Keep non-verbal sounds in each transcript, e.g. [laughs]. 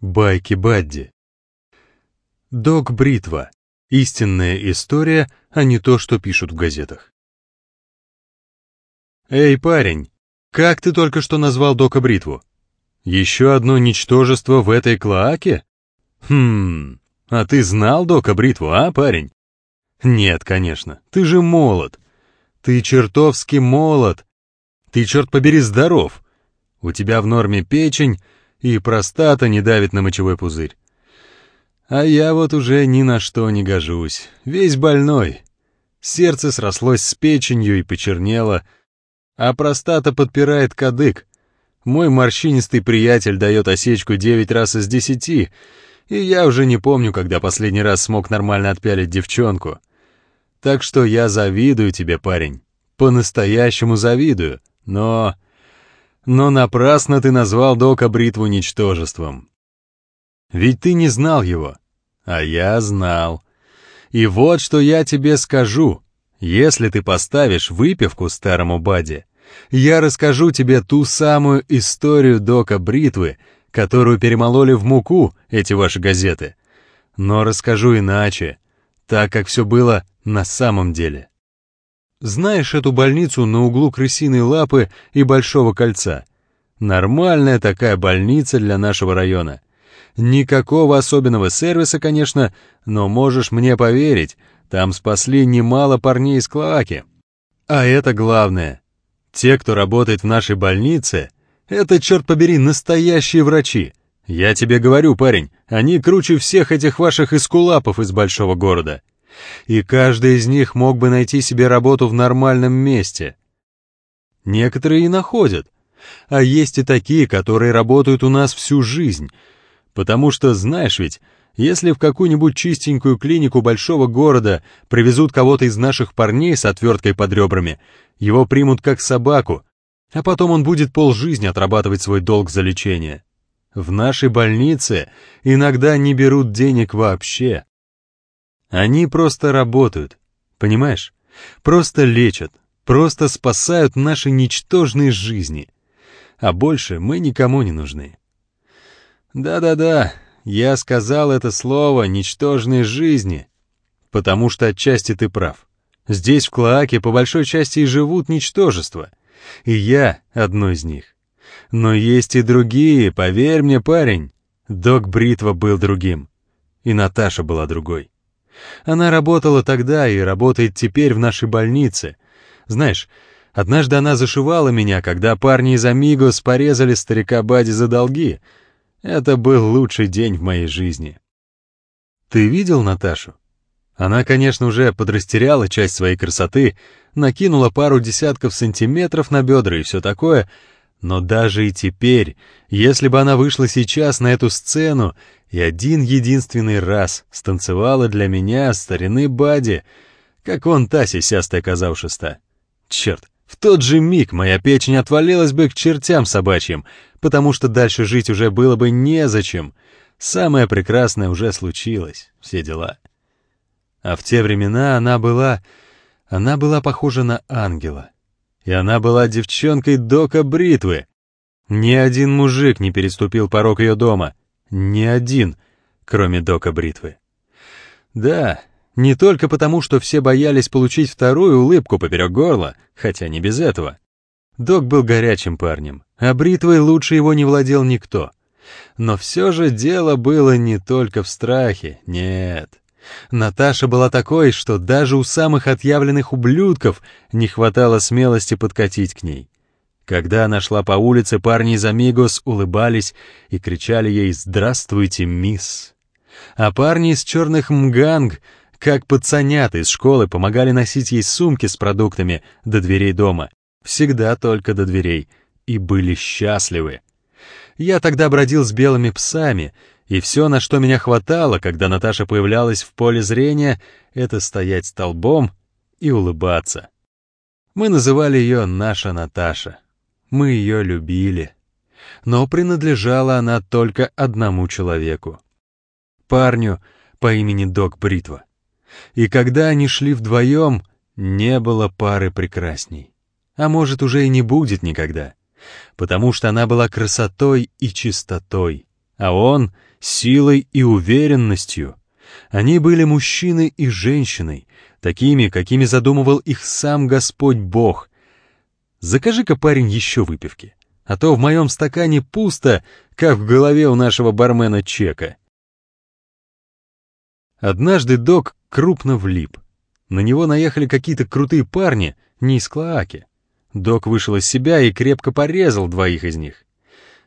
Байки Бадди. Док Бритва. Истинная история, а не то, что пишут в газетах. Эй, парень, как ты только что назвал Дока Бритву? Еще одно ничтожество в этой клоаке? Хм, а ты знал Дока Бритву, а, парень? Нет, конечно, ты же молод. Ты чертовски молод. Ты, черт побери, здоров. У тебя в норме печень, и простата не давит на мочевой пузырь. А я вот уже ни на что не гожусь, весь больной. Сердце срослось с печенью и почернело, а простата подпирает кадык. Мой морщинистый приятель дает осечку девять раз из десяти, и я уже не помню, когда последний раз смог нормально отпялить девчонку. Так что я завидую тебе, парень, по-настоящему завидую, но... Но напрасно ты назвал Дока Бритву ничтожеством. Ведь ты не знал его, а я знал. И вот что я тебе скажу. Если ты поставишь выпивку старому Баде, я расскажу тебе ту самую историю Дока Бритвы, которую перемололи в муку эти ваши газеты. Но расскажу иначе, так как все было на самом деле. Знаешь эту больницу на углу Крысиной Лапы и Большого Кольца? Нормальная такая больница для нашего района. Никакого особенного сервиса, конечно, но можешь мне поверить, там спасли немало парней из Клоаки. А это главное. Те, кто работает в нашей больнице, это, черт побери, настоящие врачи. Я тебе говорю, парень, они круче всех этих ваших эскулапов из большого города и каждый из них мог бы найти себе работу в нормальном месте. Некоторые и находят, а есть и такие, которые работают у нас всю жизнь, потому что, знаешь ведь, если в какую-нибудь чистенькую клинику большого города привезут кого-то из наших парней с отверткой под ребрами, его примут как собаку, а потом он будет полжизни отрабатывать свой долг за лечение. В нашей больнице иногда не берут денег вообще. Они просто работают, понимаешь? Просто лечат, просто спасают наши ничтожные жизни. А больше мы никому не нужны. Да-да-да, я сказал это слово «ничтожные жизни», потому что отчасти ты прав. Здесь, в Клоаке, по большой части и живут ничтожества, и я одно из них. Но есть и другие, поверь мне, парень. Док Бритва был другим, и Наташа была другой. Она работала тогда и работает теперь в нашей больнице. Знаешь, однажды она зашивала меня, когда парни из Амигос порезали старика Бади за долги. Это был лучший день в моей жизни. Ты видел Наташу? Она, конечно, уже подрастеряла часть своей красоты, накинула пару десятков сантиметров на бедра и все такое, но даже и теперь, если бы она вышла сейчас на эту сцену и один единственный раз станцевала для меня старины Бади, как он та сисястая казавшиста. Черт, в тот же миг моя печень отвалилась бы к чертям собачьим, потому что дальше жить уже было бы незачем. Самое прекрасное уже случилось, все дела. А в те времена она была... Она была похожа на ангела. И она была девчонкой Дока Бритвы. Ни один мужик не переступил порог ее дома — ни один, кроме Дока Бритвы. Да, не только потому, что все боялись получить вторую улыбку поперек горла, хотя не без этого. Док был горячим парнем, а бритвой лучше его не владел никто. Но все же дело было не только в страхе, нет. Наташа была такой, что даже у самых отъявленных ублюдков не хватало смелости подкатить к ней. Когда она шла по улице, парни из Амигос улыбались и кричали ей «Здравствуйте, мисс!». А парни из черных мганг, как пацанята из школы, помогали носить ей сумки с продуктами до дверей дома. Всегда только до дверей. И были счастливы. Я тогда бродил с белыми псами, и все, на что меня хватало, когда Наташа появлялась в поле зрения, это стоять столбом и улыбаться. Мы называли ее «наша Наташа». Мы ее любили. Но принадлежала она только одному человеку. Парню по имени Док Бритва. И когда они шли вдвоем, не было пары прекрасней. А может, уже и не будет никогда. Потому что она была красотой и чистотой, а он — силой и уверенностью. Они были мужчиной и женщиной, такими, какими задумывал их сам Господь Бог. Закажи-ка, парень, еще выпивки, а то в моем стакане пусто, как в голове у нашего бармена Чека. Однажды док крупно влип. На него наехали какие-то крутые парни, не из Клоаки. Док вышел из себя и крепко порезал двоих из них.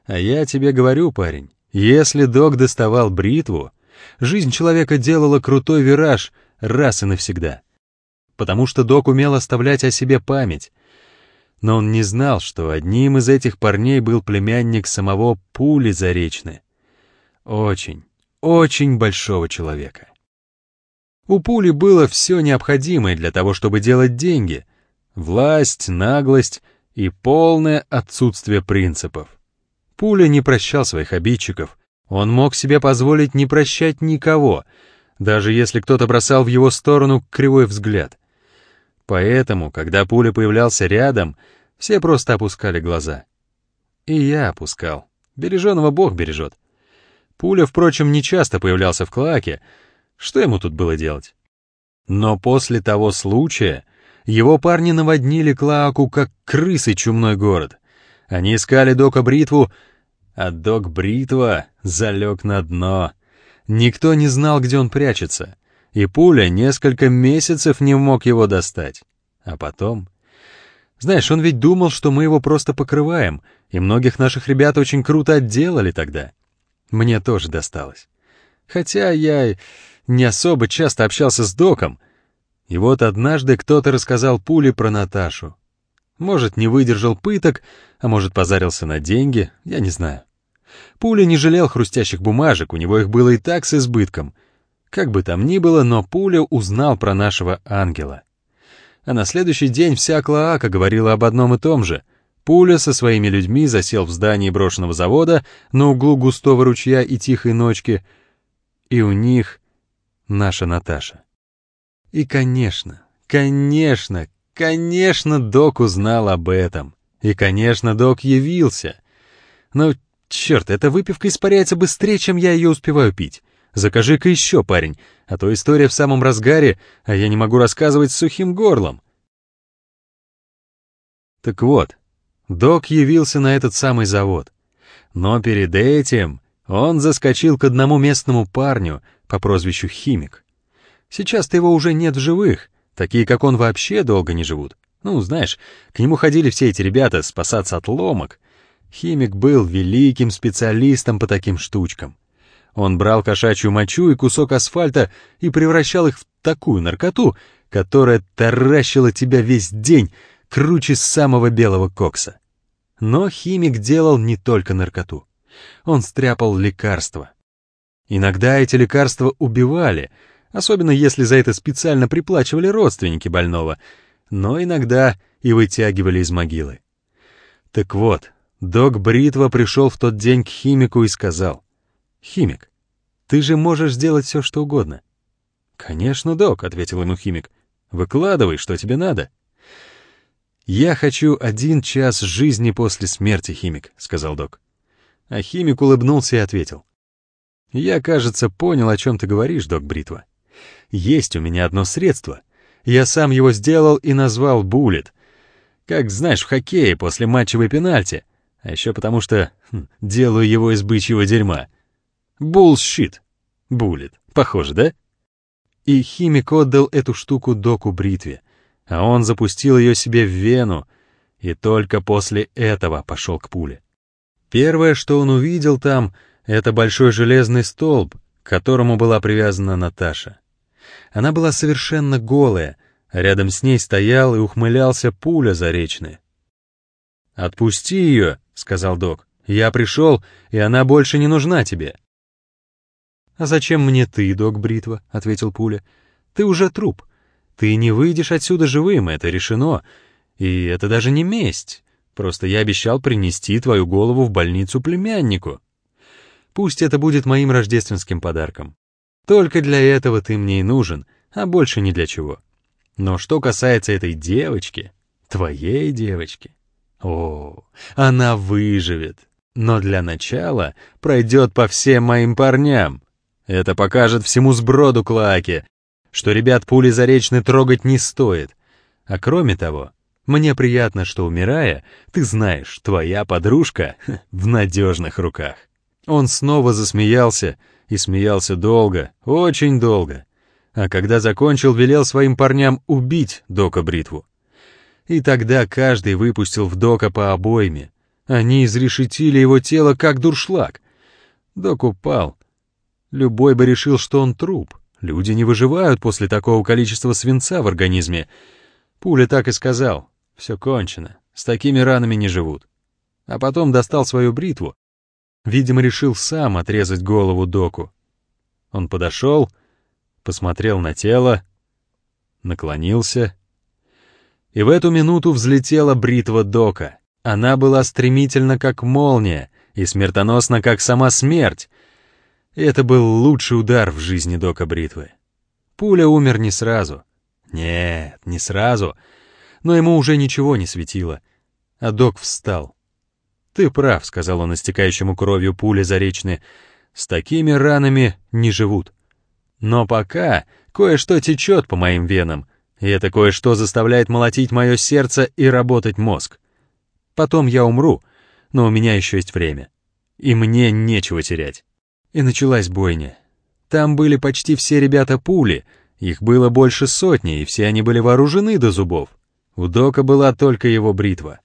А я тебе говорю, парень, если док доставал бритву, жизнь человека делала крутой вираж раз и навсегда. Потому что док умел оставлять о себе память. Но он не знал, что одним из этих парней был племянник самого Пули Заречны. Очень, очень большого человека. У Пули было все необходимое для того, чтобы делать деньги. Власть, наглость и полное отсутствие принципов. Пуля не прощал своих обидчиков. Он мог себе позволить не прощать никого, даже если кто-то бросал в его сторону кривой взгляд. Поэтому, когда Пуля появлялся рядом, все просто опускали глаза. И я опускал. Береженого Бог бережет. Пуля, впрочем, не часто появлялся в Клаке, что ему тут было делать? Но после того случая его парни наводнили Клааку, как крысы чумной город. Они искали Дока Бритву, а Док Бритва залег на дно. Никто не знал, где он прячется, и пуля несколько месяцев не мог его достать. А потом... Знаешь, он ведь думал, что мы его просто покрываем, и многих наших ребят очень круто отделали тогда. Мне тоже досталось. Хотя я не особо часто общался с доком. И вот однажды кто-то рассказал Пуле про Наташу. Может, не выдержал пыток, а может, позарился на деньги, я не знаю. Пуля не жалел хрустящих бумажек, у него их было и так с избытком. Как бы там ни было, но Пуля узнал про нашего ангела. А на следующий день вся Клоака говорила об одном и том же. Пуля со своими людьми засел в здании брошенного завода на углу густого ручья и тихой ночки, и у них наша Наташа. И, конечно, конечно, конечно, док узнал об этом. И, конечно, док явился. Но, черт, эта выпивка испаряется быстрее, чем я ее успеваю пить. Закажи-ка еще, парень, а то история в самом разгаре, а я не могу рассказывать с сухим горлом. Так вот, док явился на этот самый завод. Но перед этим он заскочил к одному местному парню, по прозвищу Химик. Сейчас-то его уже нет в живых, такие как он вообще долго не живут. Ну, знаешь, к нему ходили все эти ребята спасаться от ломок. Химик был великим специалистом по таким штучкам. Он брал кошачью мочу и кусок асфальта и превращал их в такую наркоту, которая таращила тебя весь день, круче самого белого кокса. Но химик делал не только наркоту. Он стряпал лекарства. Иногда эти лекарства убивали, особенно если за это специально приплачивали родственники больного, но иногда и вытягивали из могилы. Так вот, док Бритва пришел в тот день к химику и сказал, «Химик, ты же можешь сделать все, что угодно». «Конечно, док», — ответил ему химик, «выкладывай, что тебе надо». «Я хочу один час жизни после смерти, химик», — сказал док. А химик улыбнулся и ответил, «Я, кажется, понял, о чем ты говоришь, док Бритва. Есть у меня одно средство. Я сам его сделал и назвал Буллет. Как знаешь, в хоккее после матчевой пенальти. А еще потому что хм, делаю его из бычьего дерьма. Буллщит. Буллет. Похоже, да? И химик отдал эту штуку доку Бритве, а он запустил ее себе в вену, и только после этого пошел к пуле. Первое, что он увидел там — это большой железный столб, к которому была привязана Наташа. Она была совершенно голая, рядом с ней стоял и ухмылялся пуля заречный. «Отпусти ее», — сказал док. «Я пришел, и она больше не нужна тебе». «А зачем мне ты, док Бритва?» — ответил пуля. «Ты уже труп. Ты не выйдешь отсюда живым, это решено. И это даже не месть. Просто я обещал принести твою голову в больницу племяннику». Пусть это будет моим рождественским подарком. Только для этого ты мне и нужен, а больше ни для чего. Но что касается этой девочки, твоей девочки, о, она выживет. Но для начала пройдет по всем моим парням. Это покажет всему сброду Клоаки, что ребят пули заречны трогать не стоит. А кроме того, мне приятно, что, умирая, ты знаешь, твоя подружка [laughs] в надежных руках. Он снова засмеялся, и смеялся долго, очень долго. А когда закончил, велел своим парням убить Дока Бритву. И тогда каждый выпустил в Дока по обойме. Они изрешетили его тело, как дуршлаг. Док упал. Любой бы решил, что он труп. Люди не выживают после такого количества свинца в организме. Пуля так и сказал. Все кончено. С такими ранами не живут. А потом достал свою бритву. Видимо, решил сам отрезать голову доку. Он подошел, посмотрел на тело, наклонился. И в эту минуту взлетела бритва дока. Она была стремительна, как молния, и смертоносна, как сама смерть. И это был лучший удар в жизни дока бритвы. Пуля умер не сразу. Нет, не сразу — но ему уже ничего не светило. А док встал. «Ты прав», — сказал он истекающему кровью пули заречны, — «с такими ранами не живут. Но пока кое-что течет по моим венам, и это кое-что заставляет молотить мое сердце и работать мозг. Потом я умру, но у меня еще есть время. И мне нечего терять». И началась бойня. Там были почти все ребята пули, их было больше сотни, и все они были вооружены до зубов. У Дока была только его бритва.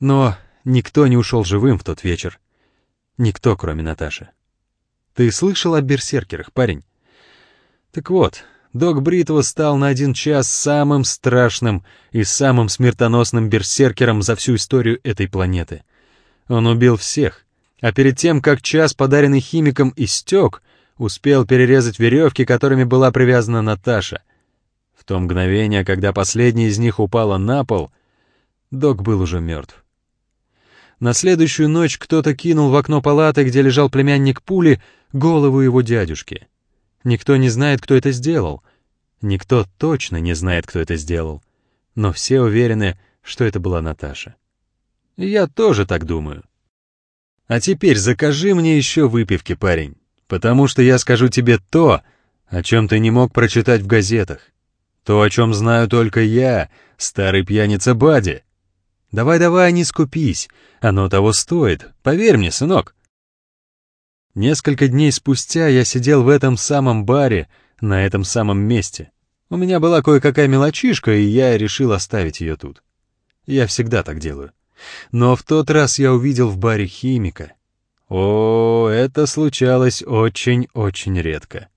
Но никто не ушел живым в тот вечер. Никто, кроме Наташи. Ты слышал о берсеркерах, парень? Так вот, Док Бритва стал на один час самым страшным и самым смертоносным берсеркером за всю историю этой планеты. Он убил всех, а перед тем, как час, подаренный химиком, истек, успел перерезать веревки, которыми была привязана Наташа — в то мгновение, когда последняя из них упала на пол, док был уже мертв. На следующую ночь кто-то кинул в окно палаты, где лежал племянник пули, голову его дядюшки. Никто не знает, кто это сделал. Никто точно не знает, кто это сделал. Но все уверены, что это была Наташа. Я тоже так думаю. А теперь закажи мне еще выпивки, парень, потому что я скажу тебе то, о чем ты не мог прочитать в газетах. То, о чем знаю только я, старый пьяница Бади. Давай-давай, не скупись, оно того стоит, поверь мне, сынок. Несколько дней спустя я сидел в этом самом баре, на этом самом месте. У меня была кое-какая мелочишка, и я решил оставить ее тут. Я всегда так делаю. Но в тот раз я увидел в баре химика. О, это случалось очень-очень редко.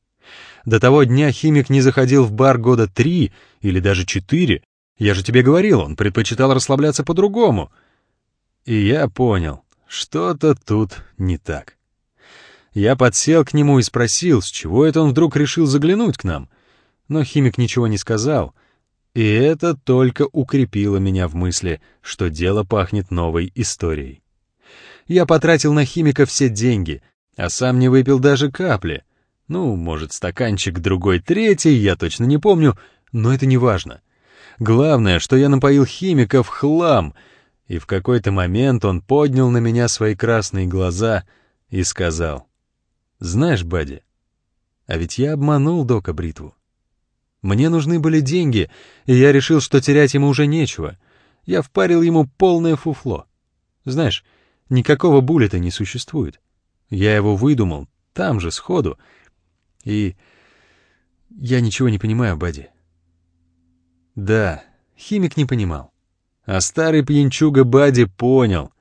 До того дня химик не заходил в бар года три или даже четыре. Я же тебе говорил, он предпочитал расслабляться по-другому. И я понял, что-то тут не так. Я подсел к нему и спросил, с чего это он вдруг решил заглянуть к нам. Но химик ничего не сказал, и это только укрепило меня в мысли, что дело пахнет новой историей. Я потратил на химика все деньги, а сам не выпил даже капли — ну, может, стаканчик другой третий, я точно не помню, но это не важно. Главное, что я напоил химика в хлам, и в какой-то момент он поднял на меня свои красные глаза и сказал, «Знаешь, Бадди, а ведь я обманул Дока Бритву. Мне нужны были деньги, и я решил, что терять ему уже нечего. Я впарил ему полное фуфло. Знаешь, никакого буллета не существует. Я его выдумал, там же, сходу, и я ничего не понимаю, Бадди. Да, химик не понимал. А старый пьянчуга Бадди понял.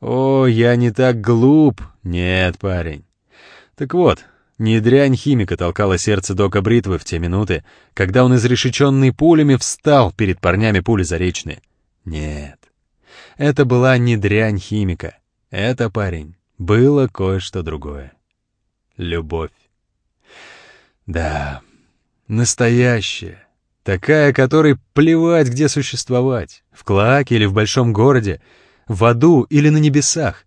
О, я не так глуп. Нет, парень. Так вот, не дрянь химика толкала сердце Дока Бритвы в те минуты, когда он, изрешеченный пулями, встал перед парнями пули заречные. Нет, это была не дрянь химика. Это, парень, было кое-что другое. Любовь. Да, настоящая. Такая, которой плевать, где существовать. В Клоаке или в большом городе, в аду или на небесах,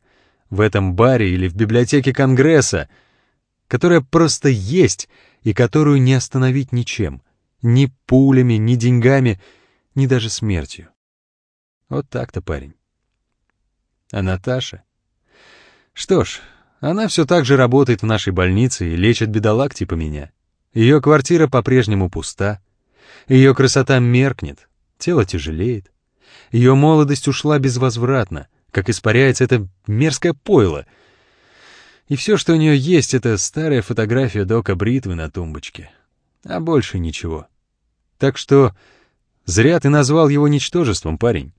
в этом баре или в библиотеке Конгресса, которая просто есть и которую не остановить ничем. Ни пулями, ни деньгами, ни даже смертью. Вот так-то, парень. А Наташа? Что ж, она все так же работает в нашей больнице и лечит бедолаг типа меня. Ее квартира по-прежнему пуста. Ее красота меркнет, тело тяжелеет. Ее молодость ушла безвозвратно, как испаряется это мерзкое пойло. И все, что у нее есть, это старая фотография Дока Бритвы на тумбочке. А больше ничего. Так что зря ты назвал его ничтожеством, парень.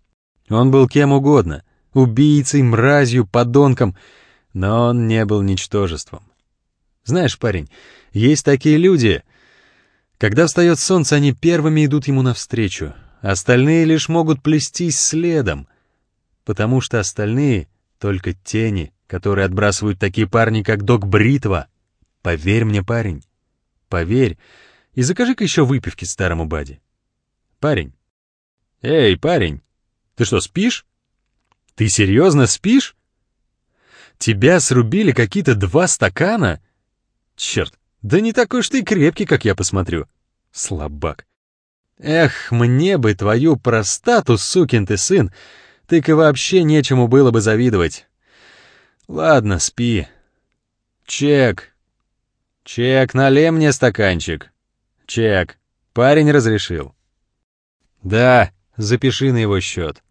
Он был кем угодно — убийцей, мразью, подонком, но он не был ничтожеством. Знаешь, парень, есть такие люди... Когда встает солнце, они первыми идут ему навстречу, остальные лишь могут плестись следом, потому что остальные — только тени, которые отбрасывают такие парни, как Док Бритва. Поверь мне, парень, поверь, и закажи-ка еще выпивки старому Баде. Парень. Эй, парень, ты что, спишь? Ты серьезно спишь? Тебя срубили какие-то два стакана? Черт, да не такой уж ты крепкий, как я посмотрю. Слабак. Эх, мне бы твою простату, сукин ты сын, ты-ка вообще нечему было бы завидовать. Ладно, спи. Чек. Чек, налей мне стаканчик. Чек. Парень разрешил. Да, запиши на его счет.